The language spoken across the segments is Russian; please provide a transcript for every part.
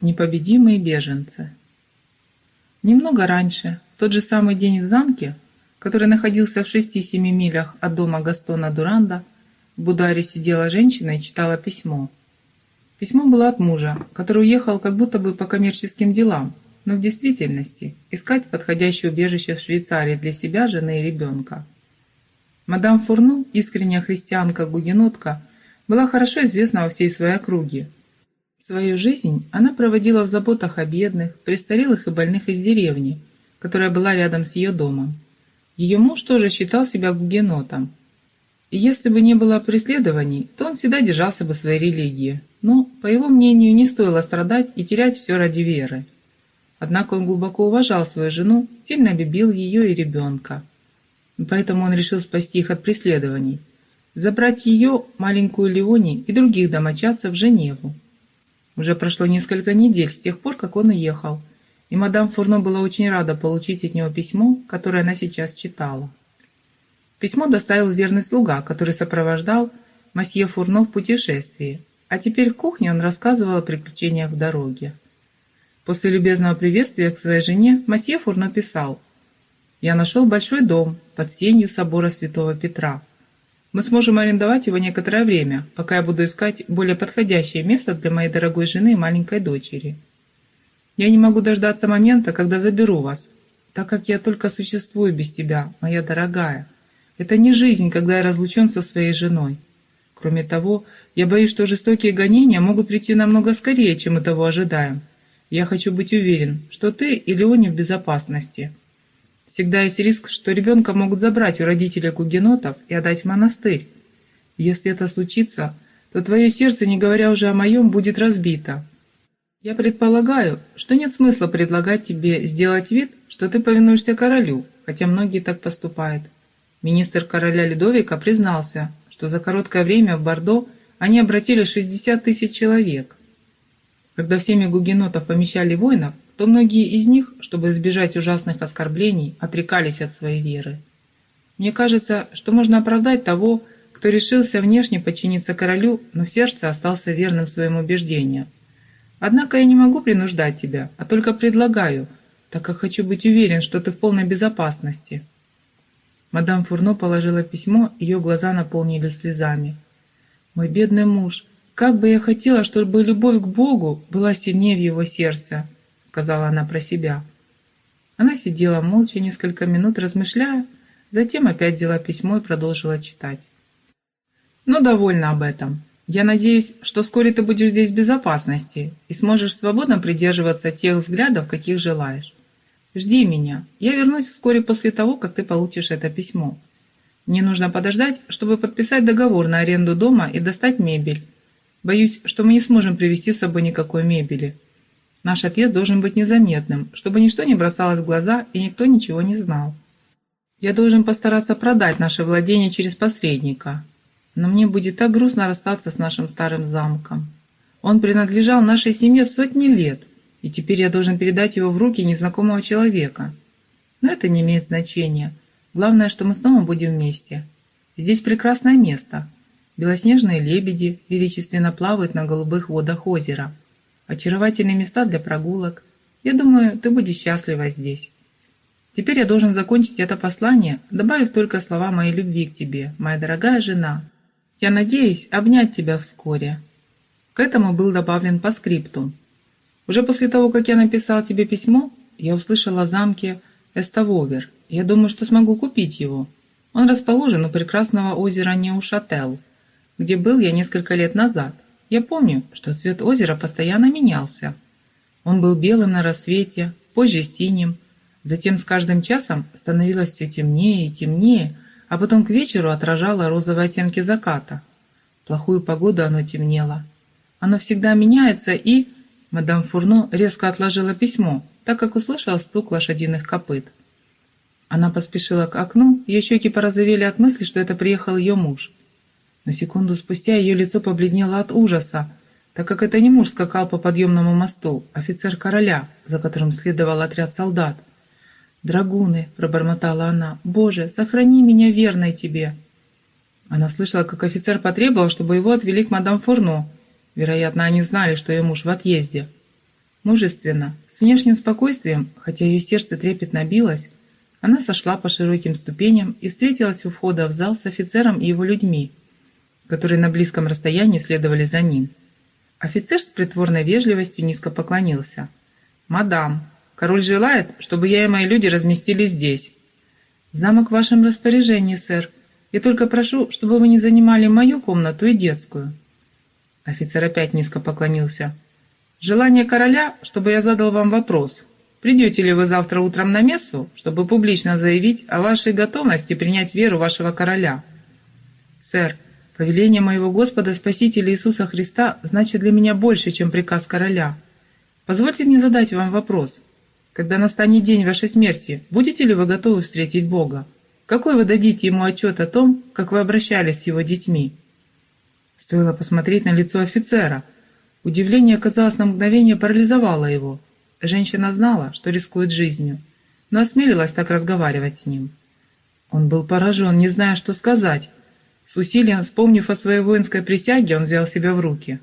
Непобедимые беженцы. Немного раньше, в тот же самый день в замке, который находился в 6-7 милях от дома Гастона Дуранда, в Бударе сидела женщина и читала письмо. Письмо было от мужа, который уехал как будто бы по коммерческим делам, но в действительности искать подходящее убежище в Швейцарии для себя, жены и ребенка. Мадам Фурну, искренняя христианка-гугенотка, была хорошо известна во всей своей округе, Свою жизнь она проводила в заботах о бедных, престарелых и больных из деревни, которая была рядом с ее домом. Ее муж тоже считал себя гугенотом. И если бы не было преследований, то он всегда держался бы своей религии. Но, по его мнению, не стоило страдать и терять все ради веры. Однако он глубоко уважал свою жену, сильно любил ее и ребенка. Поэтому он решил спасти их от преследований. Забрать ее, маленькую Леони и других домочадцев в Женеву. Уже прошло несколько недель с тех пор, как он уехал, и мадам Фурно была очень рада получить от него письмо, которое она сейчас читала. Письмо доставил верный слуга, который сопровождал масье Фурно в путешествии, а теперь в кухне он рассказывал о приключениях в дороге. После любезного приветствия к своей жене масье Фурно писал «Я нашел большой дом под сенью собора святого Петра. Мы сможем арендовать его некоторое время, пока я буду искать более подходящее место для моей дорогой жены и маленькой дочери. Я не могу дождаться момента, когда заберу вас, так как я только существую без тебя, моя дорогая. Это не жизнь, когда я разлучен со своей женой. Кроме того, я боюсь, что жестокие гонения могут прийти намного скорее, чем мы того ожидаем. Я хочу быть уверен, что ты и Леони в безопасности. Всегда есть риск, что ребенка могут забрать у родителей гугенотов и отдать в монастырь. Если это случится, то твое сердце, не говоря уже о моем, будет разбито. Я предполагаю, что нет смысла предлагать тебе сделать вид, что ты повинуешься королю, хотя многие так поступают. Министр короля Людовика признался, что за короткое время в Бордо они обратили 60 тысяч человек. Когда в семьи гугенотов помещали воинов, то многие из них, чтобы избежать ужасных оскорблений, отрекались от своей веры. Мне кажется, что можно оправдать того, кто решился внешне подчиниться королю, но в сердце остался верным своим убеждениям. Однако я не могу принуждать тебя, а только предлагаю, так как хочу быть уверен, что ты в полной безопасности». Мадам Фурно положила письмо, ее глаза наполнились слезами. «Мой бедный муж, как бы я хотела, чтобы любовь к Богу была сильнее в его сердце!» Сказала она про себя. Она сидела молча несколько минут, размышляя, затем опять взяла письмо и продолжила читать. «Ну, довольно об этом. Я надеюсь, что вскоре ты будешь здесь в безопасности и сможешь свободно придерживаться тех взглядов, каких желаешь. Жди меня. Я вернусь вскоре после того, как ты получишь это письмо. Мне нужно подождать, чтобы подписать договор на аренду дома и достать мебель. Боюсь, что мы не сможем привезти с собой никакой мебели. Наш отъезд должен быть незаметным, чтобы ничто не бросалось в глаза и никто ничего не знал. Я должен постараться продать наше владение через посредника. Но мне будет так грустно расстаться с нашим старым замком. Он принадлежал нашей семье сотни лет, и теперь я должен передать его в руки незнакомого человека. Но это не имеет значения. Главное, что мы снова будем вместе. Здесь прекрасное место. Белоснежные лебеди величественно плавают на голубых водах озера – очаровательные места для прогулок. Я думаю, ты будешь счастлива здесь. Теперь я должен закончить это послание, добавив только слова моей любви к тебе, моя дорогая жена. Я надеюсь обнять тебя вскоре. К этому был добавлен по скрипту. Уже после того, как я написал тебе письмо, я услышала о замке Эставовер. Я думаю, что смогу купить его. Он расположен у прекрасного озера Неушател, где был я несколько лет назад. Я помню, что цвет озера постоянно менялся. Он был белым на рассвете, позже синим, затем с каждым часом становилось все темнее и темнее, а потом к вечеру отражало розовые оттенки заката. Плохую погоду оно темнело. Оно всегда меняется и... Мадам Фурно резко отложила письмо, так как услышала стук лошадиных копыт. Она поспешила к окну, ее щеки порозовели от мысли, что это приехал ее муж. На секунду спустя ее лицо побледнело от ужаса, так как это не муж скакал по подъемному мосту, офицер короля, за которым следовал отряд солдат. «Драгуны!» – пробормотала она. «Боже, сохрани меня верной тебе!» Она слышала, как офицер потребовал, чтобы его отвели к мадам Фурно. Вероятно, они знали, что ее муж в отъезде. Мужественно, с внешним спокойствием, хотя ее сердце трепетно билось, она сошла по широким ступеням и встретилась у входа в зал с офицером и его людьми, которые на близком расстоянии следовали за ним. Офицер с притворной вежливостью низко поклонился. «Мадам, король желает, чтобы я и мои люди разместились здесь». «Замок в вашем распоряжении, сэр. Я только прошу, чтобы вы не занимали мою комнату и детскую». Офицер опять низко поклонился. «Желание короля, чтобы я задал вам вопрос. Придете ли вы завтра утром на мессу, чтобы публично заявить о вашей готовности принять веру вашего короля?» «Сэр, повеление моего Господа Спасителя Иисуса Христа значит для меня больше, чем приказ короля. Позвольте мне задать вам вопрос. Когда настанет день вашей смерти, будете ли вы готовы встретить Бога? Какой вы дадите ему отчет о том, как вы обращались с его детьми?» Стоило посмотреть на лицо офицера. Удивление, казалось, на мгновение парализовало его. Женщина знала, что рискует жизнью, но осмелилась так разговаривать с ним. Он был поражен, не зная, что сказать. С усилием, вспомнив о своей воинской присяге, он взял себя в руки.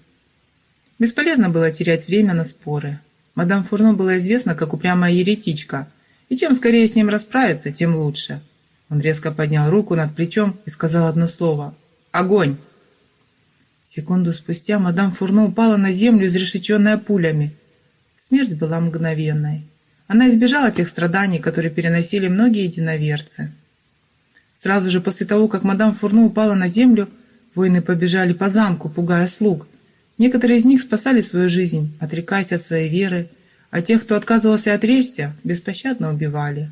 Бесполезно было терять время на споры. Мадам Фурно была известна как упрямая еретичка, и чем скорее с ним расправиться, тем лучше. Он резко поднял руку над плечом и сказал одно слово «Огонь!». Секунду спустя мадам Фурно упала на землю, изрешеченная пулями. Смерть была мгновенной. Она избежала тех страданий, которые переносили многие единоверцы. Сразу же после того, как мадам Фурно упала на землю, воины побежали по замку, пугая слуг. Некоторые из них спасали свою жизнь, отрекаясь от своей веры, а тех, кто отказывался отречься, беспощадно убивали.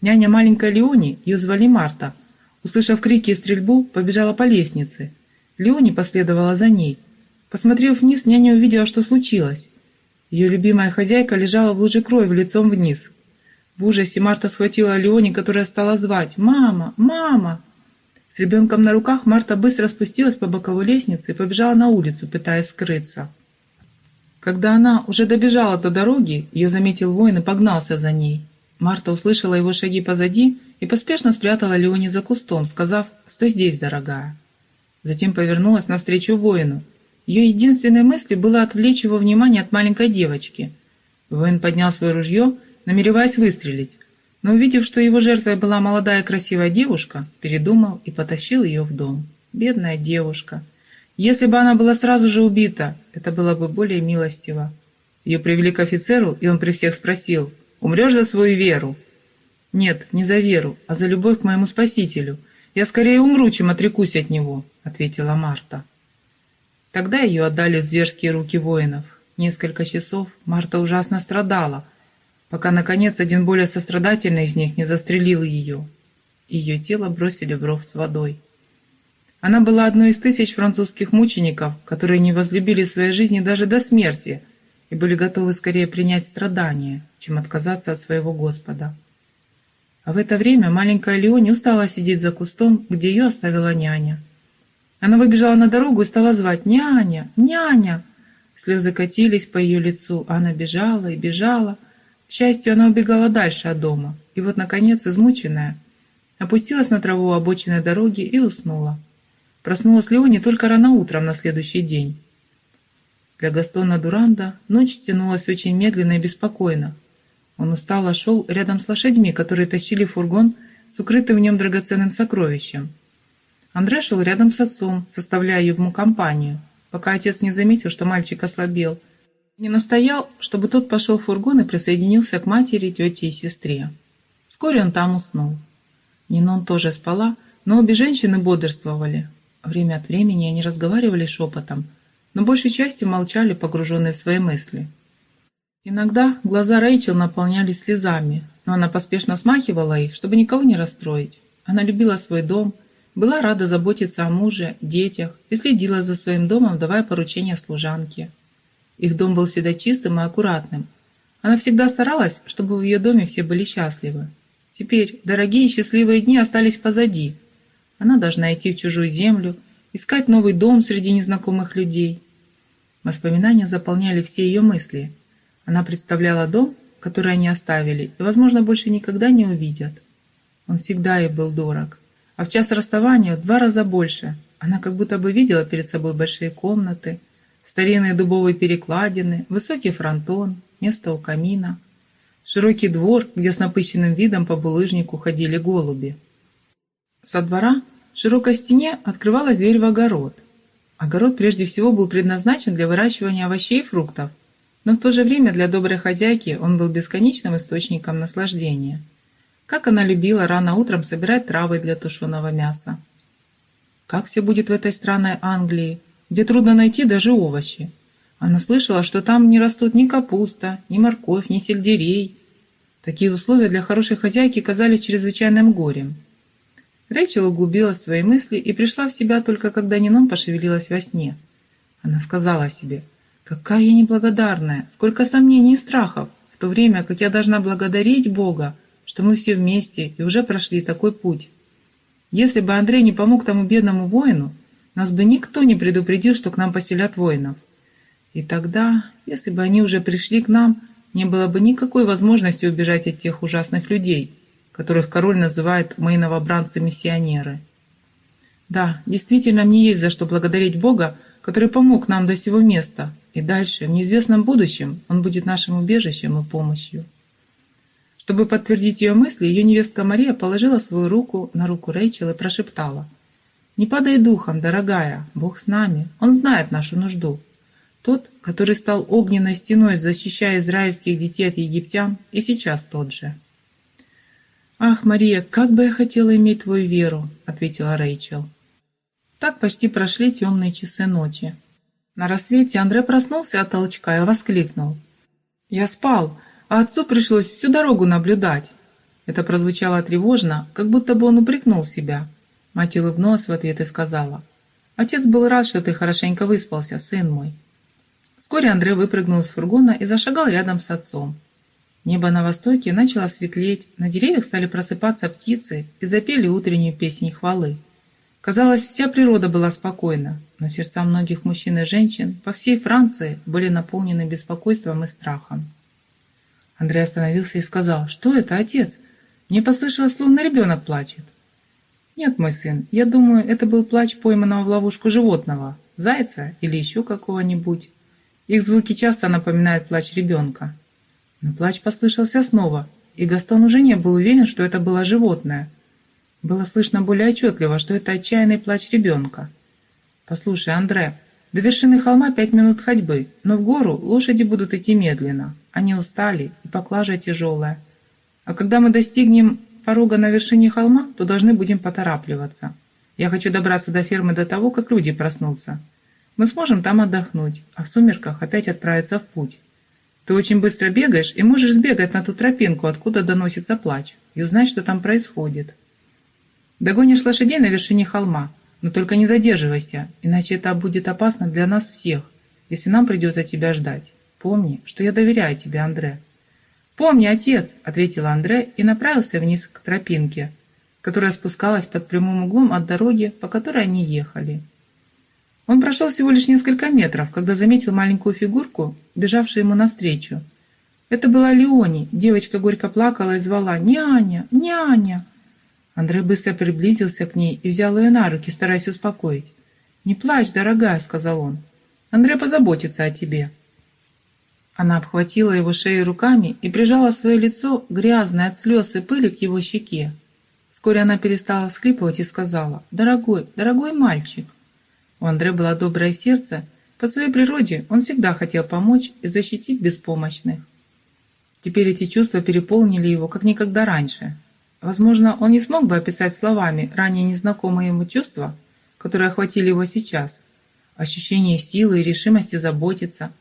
Няня маленькой Леони, ее звали Марта, услышав крики и стрельбу, побежала по лестнице – Леони последовала за ней. Посмотрев вниз, няня увидела, что случилось. Ее любимая хозяйка лежала в луже крови лицом вниз. В ужасе Марта схватила Леони, которая стала звать «Мама! Мама!». С ребенком на руках Марта быстро спустилась по боковой лестнице и побежала на улицу, пытаясь скрыться. Когда она уже добежала до дороги, ее заметил воин и погнался за ней. Марта услышала его шаги позади и поспешно спрятала Леони за кустом, сказав «Стой здесь, дорогая». Затем повернулась навстречу воину. Ее единственной мыслью было отвлечь его внимание от маленькой девочки. Воин поднял свое ружье, намереваясь выстрелить, но увидев, что его жертвой была молодая красивая девушка, передумал и потащил ее в дом. Бедная девушка. Если бы она была сразу же убита, это было бы более милостиво. Ее привели к офицеру, и он при всех спросил, «Умрешь за свою веру?» «Нет, не за веру, а за любовь к моему Спасителю. Я скорее умру, чем отрекусь от него», — ответила Марта. Тогда ее отдали в зверские руки воинов. Несколько часов Марта ужасно страдала, пока, наконец, один более сострадательный из них не застрелил ее. Ее тело бросили в ров с водой. Она была одной из тысяч французских мучеников, которые не возлюбили своей жизни даже до смерти и были готовы скорее принять страдания, чем отказаться от своего Господа. А в это время маленькая Леони устала сидеть за кустом, где ее оставила няня. Она выбежала на дорогу и стала звать «Няня! Няня!». Слезы катились по ее лицу, а она бежала и бежала. Счастью, она убегала дальше от дома, и вот, наконец, измученная, опустилась на траву обочиной дороги и уснула. Проснулась Леони только рано утром на следующий день. Для Гастона Дуранда ночь тянулась очень медленно и беспокойно. Он устало шел рядом с лошадьми, которые тащили фургон с укрытым в нем драгоценным сокровищем. Андре шел рядом с отцом, составляя ему компанию, пока отец не заметил, что мальчик ослабел, не настоял, чтобы тот пошел в фургон и присоединился к матери, тете и сестре. Вскоре он там уснул. Нинон тоже спала, но обе женщины бодрствовали. Время от времени они разговаривали шепотом, но большей частью молчали, погруженные в свои мысли. Иногда глаза Рэйчел наполнялись слезами, но она поспешно смахивала их, чтобы никого не расстроить. Она любила свой дом, была рада заботиться о муже, детях и следила за своим домом, давая поручения служанке. Их дом был всегда чистым и аккуратным. Она всегда старалась, чтобы в ее доме все были счастливы. Теперь дорогие и счастливые дни остались позади. Она должна идти в чужую землю, искать новый дом среди незнакомых людей. Воспоминания заполняли все ее мысли – она представляла дом, который они оставили, и, возможно, больше никогда не увидят. Он всегда ей был дорог. А в час расставания в два раза больше. Она как будто бы видела перед собой большие комнаты, старинные дубовые перекладины, высокий фронтон, место у камина, широкий двор, где с напыщенным видом по булыжнику ходили голуби. Со двора в широкой стене открывалась дверь в огород. Огород прежде всего был предназначен для выращивания овощей и фруктов, но в то же время для доброй хозяйки он был бесконечным источником наслаждения. Как она любила рано утром собирать травы для тушеного мяса. Как все будет в этой странной Англии, где трудно найти даже овощи. Она слышала, что там не растут ни капуста, ни морковь, ни сельдерей. Такие условия для хорошей хозяйки казались чрезвычайным горем. Рэйчел углубилась в свои мысли и пришла в себя только когда Нинон пошевелилась во сне. Она сказала себе, «Какая я неблагодарная! Сколько сомнений и страхов, в то время как я должна благодарить Бога, что мы все вместе и уже прошли такой путь. Если бы Андрей не помог тому бедному воину, нас бы никто не предупредил, что к нам поселят воинов. И тогда, если бы они уже пришли к нам, не было бы никакой возможности убежать от тех ужасных людей, которых король называет «мои новобранцы-миссионеры». Да, действительно, мне есть за что благодарить Бога, который помог нам до сего места, и дальше, в неизвестном будущем, Он будет нашим убежищем и помощью. Чтобы подтвердить ее мысли, ее невестка Мария положила свою руку на руку Рэйчел и прошептала. «Не падай духом, дорогая, Бог с нами, Он знает нашу нужду. Тот, который стал огненной стеной, защищая израильских детей от египтян, и сейчас тот же». «Ах, Мария, как бы я хотела иметь твою веру», — ответила Рэйчел. Так почти прошли темные часы ночи. На рассвете Андре проснулся от толчка и воскликнул. «Я спал, а отцу пришлось всю дорогу наблюдать». Это прозвучало тревожно, как будто бы он упрекнул себя. Мать улыбнулась в ответ и сказала. «Отец был рад, что ты хорошенько выспался, сын мой». Вскоре Андрей выпрыгнул из фургона и зашагал рядом с отцом. Небо на востоке начало светлеть, на деревьях стали просыпаться птицы и запели утреннюю песнь хвалы. Казалось, вся природа была спокойна, но сердца многих мужчин и женщин по всей Франции были наполнены беспокойством и страхом. Андрей остановился и сказал, «Что это, отец? Мне послышалось, словно ребенок плачет». «Нет, мой сын, я думаю, это был плач пойманного в ловушку животного, зайца или еще какого-нибудь. Их звуки часто напоминают плач ребенка». Но плач послышался снова, и Гастон уже не был уверен, что это было животное. Было слышно более отчетливо, что это отчаянный плач ребенка. «Послушай, Андре, до вершины холма пять минут ходьбы, но в гору лошади будут идти медленно. Они устали, и поклажа тяжелая. А когда мы достигнем порога на вершине холма, то должны будем поторапливаться. Я хочу добраться до фермы до того, как люди проснутся. Мы сможем там отдохнуть, а в сумерках опять отправиться в путь. Ты очень быстро бегаешь и можешь сбегать на ту тропинку, откуда доносится плач, и узнать, что там происходит. Догонишь лошадей на вершине холма, но только не задерживайся, иначе это будет опасно для нас всех, если нам придется тебя ждать. Помни, что я доверяю тебе, Андре». «Помни, отец», — ответил Андре и направился вниз к тропинке, которая спускалась под прямым углом от дороги, по которой они ехали. Он прошел всего лишь несколько метров, когда заметил маленькую фигурку, бежавшую ему навстречу. Это была Леони. Девочка горько плакала и звала «Няня! Няня!». Андрей быстро приблизился к ней и взял ее на руки, стараясь успокоить. «Не плачь, дорогая», — сказал он. «Андрей позаботится о тебе». Она обхватила его шею руками и прижала свое лицо, грязное от слез и пыли, к его щеке. Вскоре она перестала всхлипывать и сказала, «Дорогой, дорогой мальчик, у Андре было доброе сердце. По своей природе он всегда хотел помочь и защитить беспомощных. Теперь эти чувства переполнили его, как никогда раньше. Возможно, он не смог бы описать словами ранее незнакомые ему чувства, которые охватили его сейчас. Ощущение силы и решимости заботиться,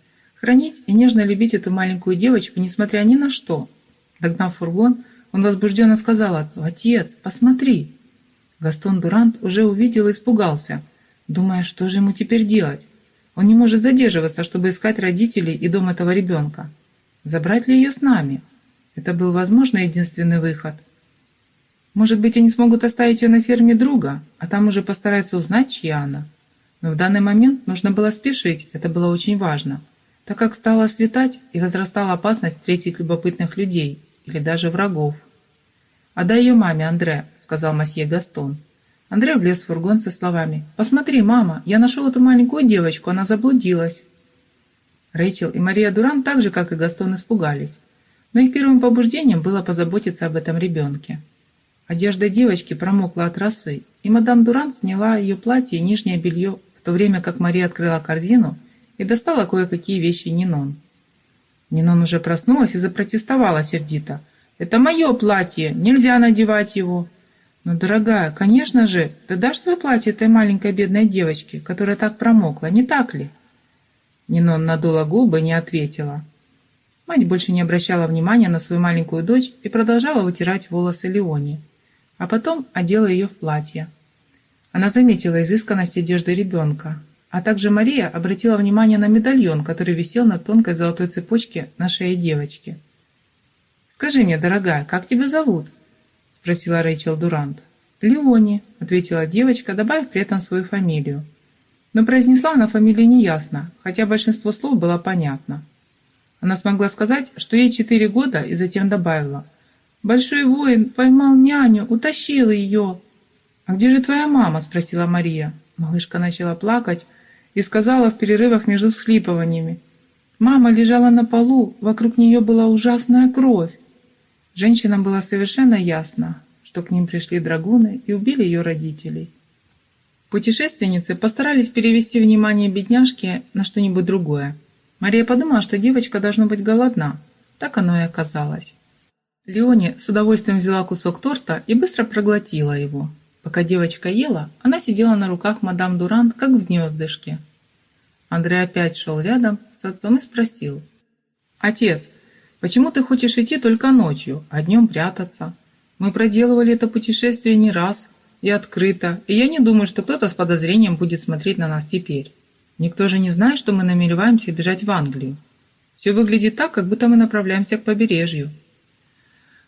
хранить и нежно любить эту маленькую девочку, несмотря ни на что. Догнав фургон, он возбужденно сказал отцу, «Отец, посмотри!» Гастон Дурант уже увидел и испугался – думая, что же ему теперь делать. Он не может задерживаться, чтобы искать родителей и дом этого ребенка. Забрать ли ее с нами? Это был, возможно, единственный выход. Может быть, они смогут оставить ее на ферме друга, а там уже постараются узнать, чья она. Но в данный момент нужно было спешить, это было очень важно, так как стало светать и возрастала опасность встретить любопытных людей или даже врагов. «Отдай ее маме, Андре», — сказал масье Гастон. Андрей влез в фургон со словами «Посмотри, мама, я нашел эту маленькую девочку, она заблудилась». Рэйчел и Мария Дуран так же, как и Гастон, испугались. Но их первым побуждением было позаботиться об этом ребенке. Одежда девочки промокла от росы, и мадам Дурант сняла ее платье и нижнее белье, в то время как Мария открыла корзину и достала кое-какие вещи Нинон. Нинон уже проснулась и запротестовала сердито. «Это мое платье, нельзя надевать его!» «Ну, дорогая, конечно же, ты дашь свое платье этой маленькой бедной девочке, которая так промокла, не так ли?» Нинон надула губы, не ответила. Мать больше не обращала внимания на свою маленькую дочь и продолжала вытирать волосы Леони а потом одела ее в платье. Она заметила изысканность одежды ребенка, а также Мария обратила внимание на медальон, который висел на тонкой золотой цепочке на шее девочки. «Скажи мне, дорогая, как тебя зовут?» – спросила Рэйчел Дурант. «Леони», – ответила девочка, добавив при этом свою фамилию. Но произнесла она фамилию неясно, хотя большинство слов было понятно. Она смогла сказать, что ей четыре года, и затем добавила – Большой воин поймал няню, утащил ее. «А где же твоя мама?» – спросила Мария. Малышка начала плакать и сказала в перерывах между всхлипываниями. Мама лежала на полу, вокруг нее была ужасная кровь. Женщинам было совершенно ясно, что к ним пришли драгуны и убили ее родителей. Путешественницы постарались перевести внимание бедняжки на что-нибудь другое. Мария подумала, что девочка должна быть голодна. Так оно и оказалось. Леони с удовольствием взяла кусок торта и быстро проглотила его. Пока девочка ела, она сидела на руках мадам Дурант, как в гнездышке. Андрей опять шел рядом с отцом и спросил. «Отец, почему ты хочешь идти только ночью, а днем прятаться? Мы проделывали это путешествие не раз и открыто, и я не думаю, что кто-то с подозрением будет смотреть на нас теперь. Никто же не знает, что мы намереваемся бежать в Англию. Все выглядит так, как будто мы направляемся к побережью».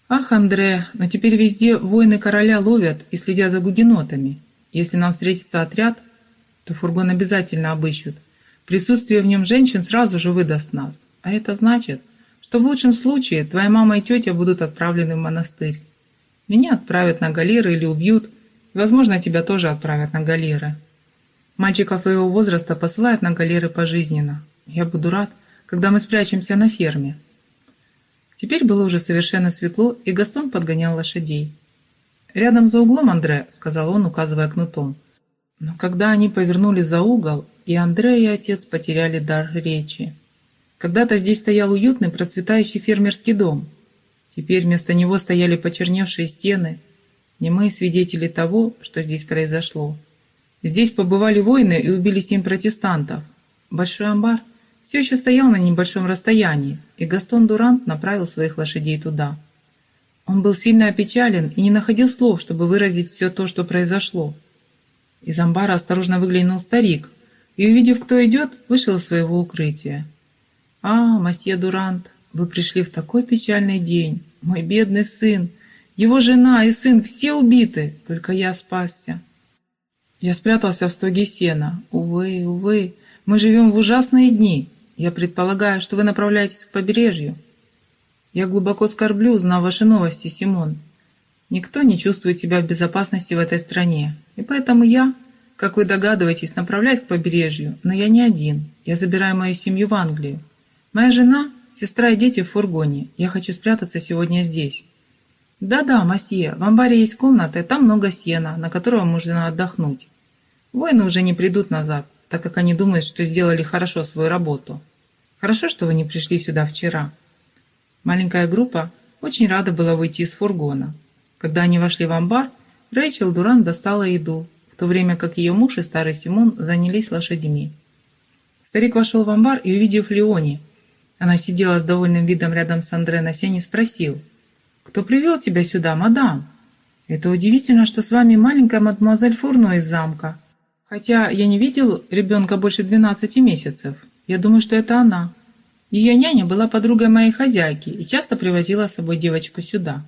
«Ах, Андре, но теперь везде воины короля ловят и следят за гугенотами. Если нам встретится отряд, то фургон обязательно обыщут. Присутствие в нем женщин сразу же выдаст нас. А это значит, что в лучшем случае твоя мама и тетя будут отправлены в монастырь. Меня отправят на галеры или убьют, и, возможно, тебя тоже отправят на галеры. Мальчиков твоего возраста посылают на галеры пожизненно. Я буду рад, когда мы спрячемся на ферме, Теперь было уже совершенно светло, и Гастон подгонял лошадей. «Рядом за углом, Андре», — сказал он, указывая кнутом. Но когда они повернули за угол, и Андре и отец потеряли дар речи. Когда-то здесь стоял уютный, процветающий фермерский дом. Теперь вместо него стояли почерневшие стены, немые свидетели того, что здесь произошло. Здесь побывали воины и убили семь протестантов. Большой амбар — все еще стоял на небольшом расстоянии, и Гастон Дурант направил своих лошадей туда. Он был сильно опечален и не находил слов, чтобы выразить все то, что произошло. Из амбара осторожно выглянул старик и, увидев, кто идет, вышел из своего укрытия. «А, масье Дурант, вы пришли в такой печальный день. Мой бедный сын, его жена и сын все убиты, только я спасся. Я спрятался в стоге сена. Увы, увы, мы живем в ужасные дни. Я предполагаю, что вы направляетесь к побережью. Я глубоко скорблю, узнав ваши новости, Симон. Никто не чувствует себя в безопасности в этой стране. И поэтому я, как вы догадываетесь, направляюсь к побережью. Но я не один. Я забираю мою семью в Англию. Моя жена, сестра и дети в фургоне. Я хочу спрятаться сегодня здесь. Да-да, масье, в амбаре есть комната, и там много сена, на котором можно отдохнуть. Воины уже не придут назад так как они думают, что сделали хорошо свою работу. Хорошо, что вы не пришли сюда вчера. Маленькая группа очень рада была выйти из фургона. Когда они вошли в амбар, Рэйчел Дуран достала еду, в то время как ее муж и старый Симон занялись лошадьми. Старик вошел в амбар и, увидев Леони, она сидела с довольным видом рядом с Андре на сене, спросил, «Кто привел тебя сюда, мадам? Это удивительно, что с вами маленькая мадемуазель Фурно из замка. Хотя я не видел ребенка больше 12 месяцев. Я думаю, что это она. Ее няня была подругой моей хозяйки и часто привозила с собой девочку сюда.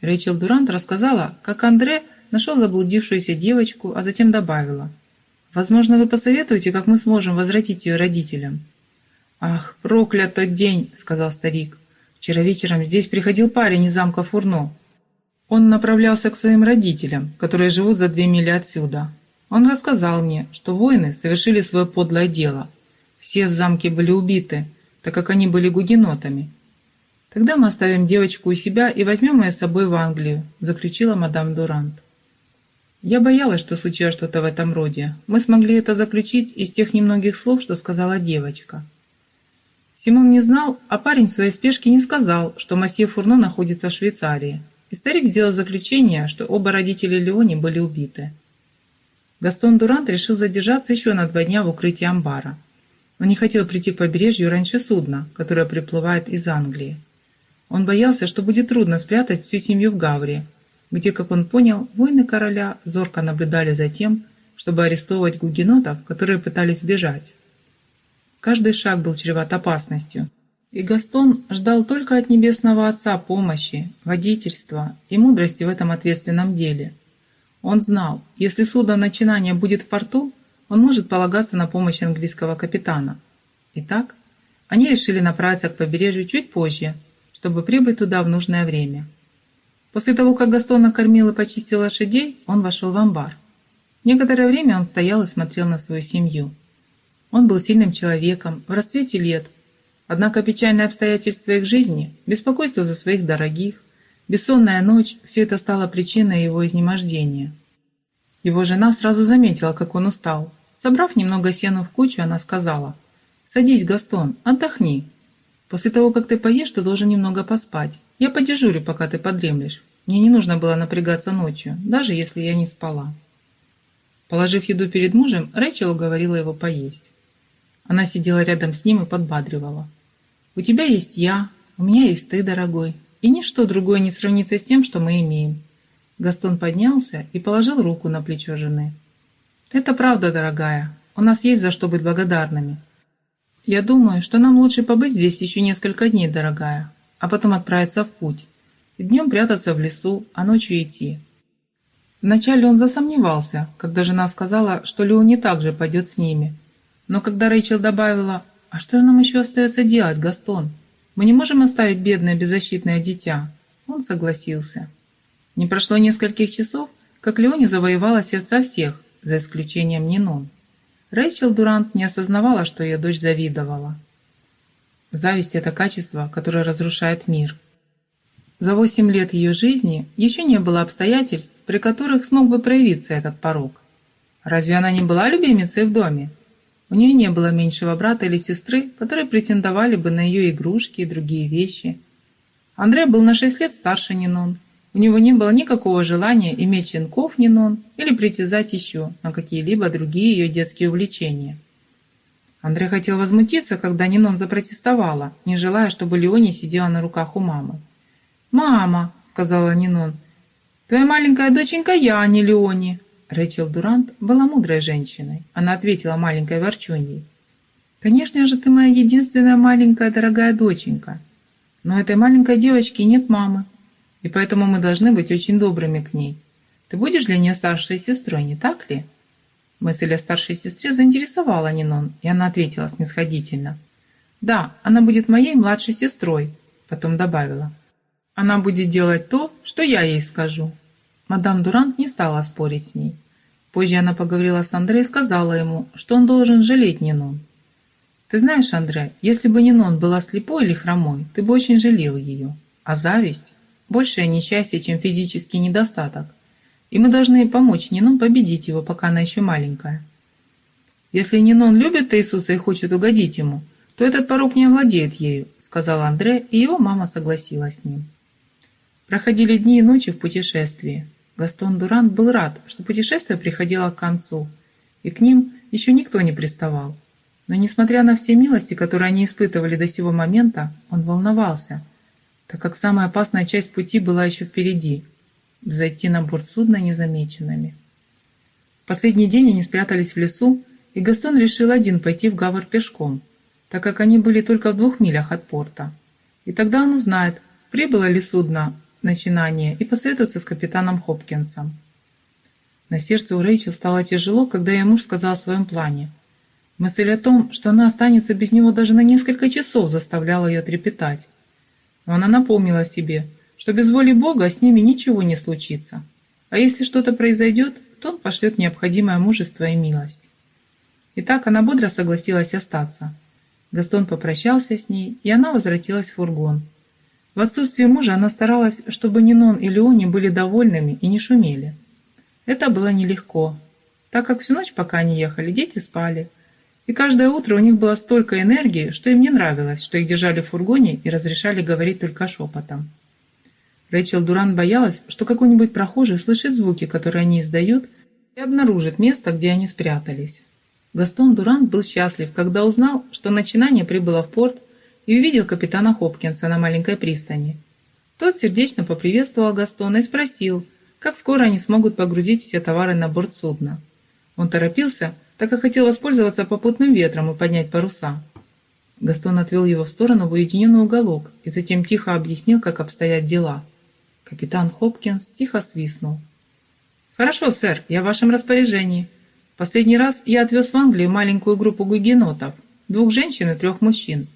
Рэйчел Дурант рассказала, как Андре нашел заблудившуюся девочку, а затем добавила. «Возможно, вы посоветуете, как мы сможем возвратить ее родителям?» «Ах, проклят тот день!» — сказал старик. «Вчера вечером здесь приходил парень из замка Фурно. Он направлялся к своим родителям, которые живут за две мили отсюда. Он рассказал мне, что воины совершили свое подлое дело. Все в замке были убиты, так как они были гугенотами. Тогда мы оставим девочку у себя и возьмем ее с собой в Англию, заключила мадам Дурант. Я боялась, что случилось что-то в этом роде. Мы смогли это заключить из тех немногих слов, что сказала девочка. Симон не знал, а парень в своей спешке не сказал, что масье Фурно находится в Швейцарии. И старик сделал заключение, что оба родителя Леони были убиты. Гастон Дурант решил задержаться еще на два дня в укрытии амбара. Он не хотел прийти к побережью раньше судна, которое приплывает из Англии. Он боялся, что будет трудно спрятать всю семью в Гаврии, где, как он понял, воины короля зорко наблюдали за тем, чтобы арестовывать гугенотов, которые пытались бежать. Каждый шаг был чреват опасностью, и Гастон ждал только от Небесного Отца помощи, водительства и мудрости в этом ответственном деле. Он знал, если судно начинания будет в порту, он может полагаться на помощь английского капитана. Итак, они решили направиться к побережью чуть позже, чтобы прибыть туда в нужное время. После того, как Гастон накормил и почистил лошадей, он вошел в амбар. Некоторое время он стоял и смотрел на свою семью. Он был сильным человеком, в расцвете лет. Однако печальные обстоятельства их жизни, беспокойство за своих дорогих, бессонная ночь – все это стало причиной его изнемождения. Его жена сразу заметила, как он устал. Собрав немного сена в кучу, она сказала, «Садись, Гастон, отдохни. После того, как ты поешь, ты должен немного поспать. Я подежурю, пока ты подремлешь. Мне не нужно было напрягаться ночью, даже если я не спала. Положив еду перед мужем, Рэйчел уговорила его поесть. Она сидела рядом с ним и подбадривала. «У тебя есть я, у меня есть ты, дорогой, и ничто другое не сравнится с тем, что мы имеем». Гастон поднялся и положил руку на плечо жены. «Это правда, дорогая. У нас есть за что быть благодарными. Я думаю, что нам лучше побыть здесь еще несколько дней, дорогая, а потом отправиться в путь. Днем прятаться в лесу, а ночью идти. Вначале он засомневался, когда жена сказала, что Леони также пойдет с ними. Но когда Рэйчел добавила, «А что нам еще остается делать, Гастон? Мы не можем оставить бедное беззащитное дитя», он согласился. Не прошло нескольких часов, как Леони завоевала сердца всех, за исключением Нинон. Рэйчел Дурант не осознавала, что ее дочь завидовала. Зависть – это качество, которое разрушает мир. За восемь лет ее жизни еще не было обстоятельств, при которых смог бы проявиться этот порог. Разве она не была любимицей в доме? У нее не было меньшего брата или сестры, которые претендовали бы на ее игрушки и другие вещи. Андрей был на шесть лет старше Нинон. У него не было никакого желания иметь щенков Нинон или притязать еще на какие-либо другие ее детские увлечения. Андрей хотел возмутиться, когда Нинон запротестовала, не желая, чтобы Леония сидела на руках у мамы. «Мама», — сказала Нинон, — «твоя маленькая доченька я, а не Леони». Рэйчел Дурант была мудрой женщиной. Она ответила маленькой ворчуньей. «Конечно же, ты моя единственная маленькая дорогая доченька. Но этой маленькой девочки нет мамы, и поэтому мы должны быть очень добрыми к ней. Ты будешь для нее старшей сестрой, не так ли?» Мысль о старшей сестре заинтересовала Нинон, и она ответила снисходительно. «Да, она будет моей младшей сестрой», потом добавила. «Она будет делать то, что я ей скажу». Мадам Дурант не стала спорить с ней. Позже она поговорила с Андре и сказала ему, что он должен жалеть Нинон. «Ты знаешь, Андре, если бы Нинон была слепой или хромой, ты бы очень жалел ее. А зависть – большее несчастье, чем физический недостаток и мы должны помочь Нинон победить его, пока она еще маленькая. Если Нинон любит Иисуса и хочет угодить ему, то этот порог не овладеет ею, сказал Андре, и его мама согласилась с ним. Проходили дни и ночи в путешествии. Гастон Дурант был рад, что путешествие приходило к концу, и к ним еще никто не приставал. Но несмотря на все милости, которые они испытывали до сего момента, он волновался, так как самая опасная часть пути была еще впереди – взойти на борт судна незамеченными. В последний день они спрятались в лесу, и Гастон решил один пойти в Гавр пешком, так как они были только в двух милях от порта. И тогда он узнает, прибыло ли судно начинание, и посоветуется с капитаном Хопкинсом. На сердце у Рэйчел стало тяжело, когда ее муж сказал о своем плане. Мысль о том, что она останется без него даже на несколько часов, заставляла ее трепетать. Но она напомнила себе, что без воли Бога с ними ничего не случится. А если что-то произойдет, то он пошлет необходимое мужество и милость. И так она бодро согласилась остаться. Гастон попрощался с ней, и она возвратилась в фургон. В отсутствие мужа она старалась, чтобы Нинон и Леони были довольными и не шумели. Это было нелегко, так как всю ночь, пока они ехали, дети спали. И каждое утро у них было столько энергии, что им не нравилось, что их держали в фургоне и разрешали говорить только шепотом. Рэйчел Дуран боялась, что какой-нибудь прохожий услышит звуки, которые они издают, и обнаружит место, где они спрятались. Гастон Дуран был счастлив, когда узнал, что начинание прибыло в порт и увидел капитана Хопкинса на маленькой пристани. Тот сердечно поприветствовал Гастона и спросил, как скоро они смогут погрузить все товары на борт судна. Он торопился, так как хотел воспользоваться попутным ветром и поднять паруса. Гастон отвел его в сторону в уединенный уголок и затем тихо объяснил, как обстоят дела. Капитан Хопкинс тихо свистнул. «Хорошо, сэр, я в вашем распоряжении. Последний раз я отвез в Англию маленькую группу гугенотов, двух женщин и трех мужчин.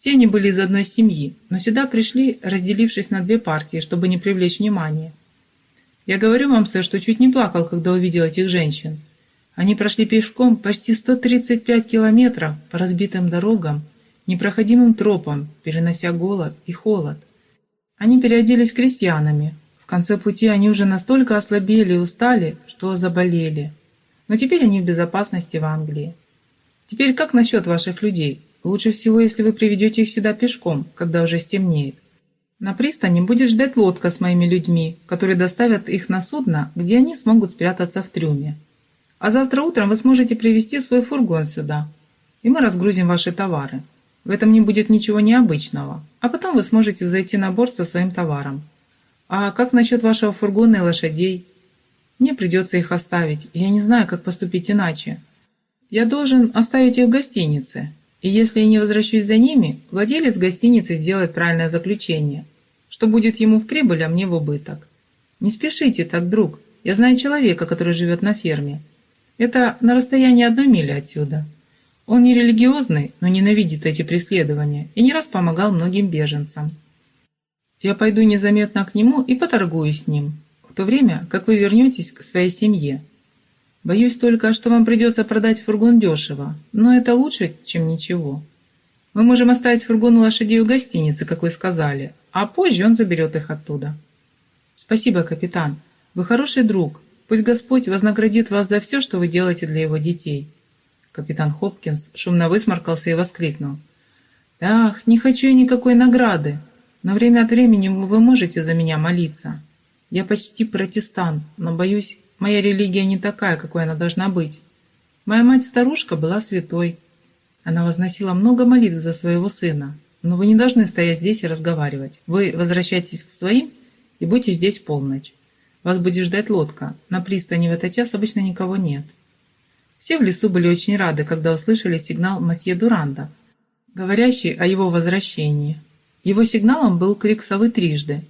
Все они были из одной семьи, но сюда пришли, разделившись на две партии, чтобы не привлечь внимания. Я говорю вам, сэр, что чуть не плакал, когда увидел этих женщин. Они прошли пешком почти 135 километров по разбитым дорогам, непроходимым тропам, перенося голод и холод. Они переоделись крестьянами. В конце пути они уже настолько ослабели и устали, что заболели. Но теперь они в безопасности в Англии. Теперь как насчет ваших людей? Лучше всего, если вы приведете их сюда пешком, когда уже стемнеет. На пристани будет ждать лодка с моими людьми, которые доставят их на судно, где они смогут спрятаться в трюме. А завтра утром вы сможете привезти свой фургон сюда, и мы разгрузим ваши товары. В этом не будет ничего необычного, а потом вы сможете взойти на борт со своим товаром. А как насчет вашего фургона и лошадей? Мне придется их оставить. Я не знаю, как поступить иначе. Я должен оставить их в гостинице. И если я не возвращусь за ними, владелец гостиницы сделает правильное заключение, что будет ему в прибыль, а мне в убыток. Не спешите так, друг. Я знаю человека, который живет на ферме. Это на расстоянии одной мили отсюда. Он не религиозный, но ненавидит эти преследования и не раз помогал многим беженцам. Я пойду незаметно к нему и поторгуюсь с ним в то время как вы вернетесь к своей семье. Боюсь только, что вам придется продать фургон дешево, но это лучше, чем ничего. Мы можем оставить фургон у лошадей в гостинице, как вы сказали, а позже он заберет их оттуда. Спасибо, капитан. Вы хороший друг. Пусть Господь вознаградит вас за все, что вы делаете для его детей. Капитан Хопкинс шумно высморкался и воскликнул. «Ах, не хочу я никакой награды, но время от времени вы можете за меня молиться». Я почти протестант, но, боюсь, моя религия не такая, какой она должна быть. Моя мать-старушка была святой. Она возносила много молитв за своего сына. Но вы не должны стоять здесь и разговаривать. Вы возвращайтесь к своим и будьте здесь полночь. Вас будет ждать лодка. На пристани в этот час обычно никого нет. Все в лесу были очень рады, когда услышали сигнал масье Дуранда, говорящий о его возвращении. Его сигналом был крик совы трижды,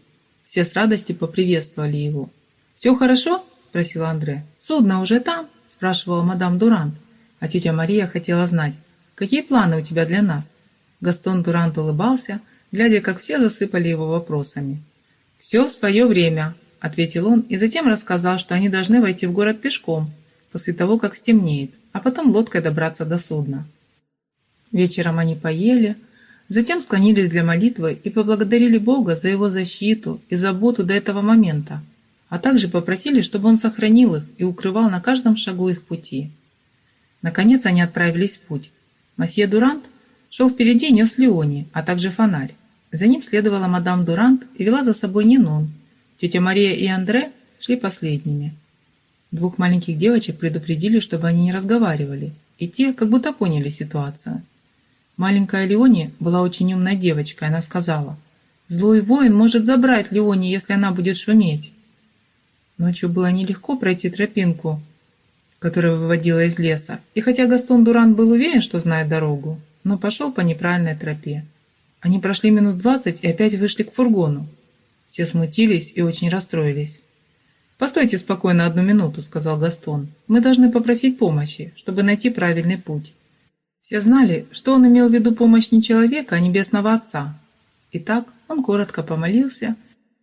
все с радостью поприветствовали его. «Все хорошо?» – спросила Андре. «Судно уже там?» – спрашивала мадам Дурант. А тетя Мария хотела знать, какие планы у тебя для нас? Гастон Дурант улыбался, глядя, как все засыпали его вопросами. «Все в свое время», – ответил он и затем рассказал, что они должны войти в город пешком, после того, как стемнеет, а потом лодкой добраться до судна. Вечером они поели, Затем склонились для молитвы и поблагодарили Бога за его защиту и заботу до этого момента, а также попросили, чтобы он сохранил их и укрывал на каждом шагу их пути. Наконец они отправились в путь. Масье Дурант шел впереди и нес Леони, а также фонарь. За ним следовала мадам Дурант и вела за собой Нинон. Тетя Мария и Андре шли последними. Двух маленьких девочек предупредили, чтобы они не разговаривали, и те как будто поняли ситуацию. Маленькая Леони была очень умной девочкой. Она сказала, «Злой воин может забрать Леони, если она будет шуметь». Ночью было нелегко пройти тропинку, которая выводила из леса, и хотя Гастон Дуран был уверен, что знает дорогу, но пошел по неправильной тропе. Они прошли минут двадцать и опять вышли к фургону. Все смутились и очень расстроились. «Постойте спокойно одну минуту», — сказал Гастон. «Мы должны попросить помощи, чтобы найти правильный путь». Все знали, что он имел в виду помощь не человека, а небесного Отца. Итак, он коротко помолился,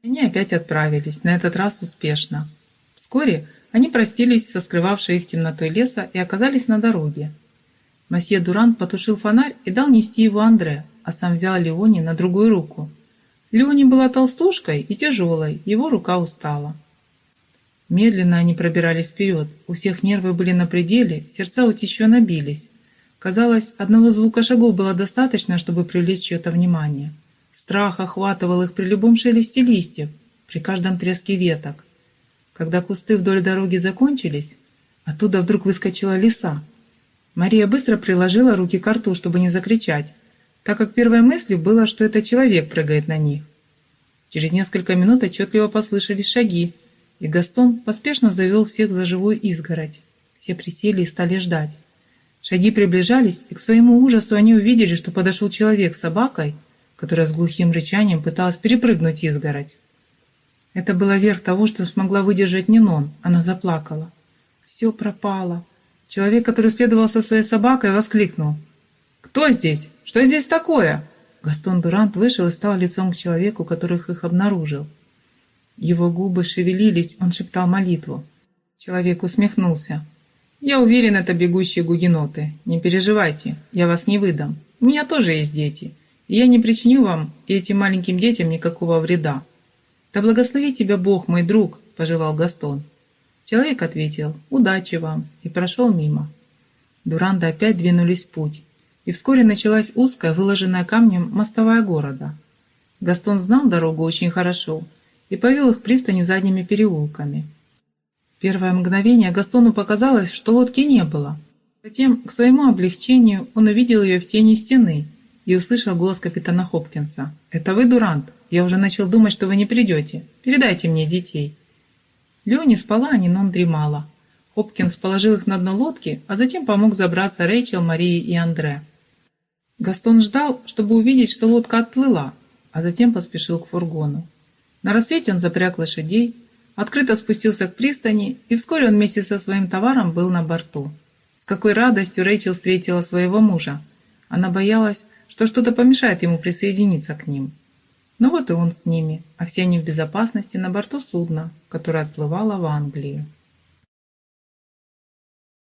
они опять отправились, на этот раз успешно. Вскоре они простились со скрывавшей их темнотой леса и оказались на дороге. Масье Дурант потушил фонарь и дал нести его Андре, а сам взял Леони на другую руку. Леони была толстушкой и тяжелой, его рука устала. Медленно они пробирались вперед, у всех нервы были на пределе, сердца учащенно бились. Казалось, одного звука шагов было достаточно, чтобы привлечь чье-то внимание. Страх охватывал их при любом шелесте листьев, при каждом треске веток. Когда кусты вдоль дороги закончились, оттуда вдруг выскочила лиса. Мария быстро приложила руки к рту, чтобы не закричать, так как первой мыслью было, что это человек прыгает на них. Через несколько минут отчетливо послышались шаги, и Гастон поспешно завел всех за живую изгородь. Все присели и стали ждать. Шаги приближались, и к своему ужасу они увидели, что подошел человек с собакой, которая с глухим рычанием пыталась перепрыгнуть изгородь. Это было верх того, что смогла выдержать Нинон. Она заплакала. Все пропало. Человек, который следовал со своей собакой, воскликнул. «Кто здесь? Что здесь такое?» Гастон Дурант вышел и стал лицом к человеку, которых их обнаружил. Его губы шевелились, он шептал молитву. Человек усмехнулся. «Я уверен, это бегущие гугеноты. Не переживайте, я вас не выдам. У меня тоже есть дети, я не причиню вам и этим маленьким детям никакого вреда. «Да благослови тебя Бог, мой друг!» – пожелал Гастон. Человек ответил «Удачи вам!» и прошел мимо. Дуранды опять двинулись в путь, и вскоре началась узкая, выложенная камнем мостовая города. Гастон знал дорогу очень хорошо и повел их пристани задними переулками. Первое мгновение Гастону показалось, что лодки не было. Затем, к своему облегчению, он увидел ее в тени стены и услышал голос капитана Хопкинса. «Это вы, Дурант?» Я уже начал думать, что вы не придете. Передайте мне детей». Леони спала, а Нинон дремала. Хопкинс положил их на дно лодки, а затем помог забраться Рэйчел, Марии и Андре. Гастон ждал, чтобы увидеть, что лодка отплыла, а затем поспешил к фургону. На рассвете он запряг лошадей, открыто спустился к пристани, и вскоре он вместе со своим товаром был на борту. С какой радостью Рэйчел встретила своего мужа. Она боялась, что что-то помешает ему присоединиться к ним. Ну вот и он с ними, а все они в безопасности на борту судна, которое отплывало в Англию.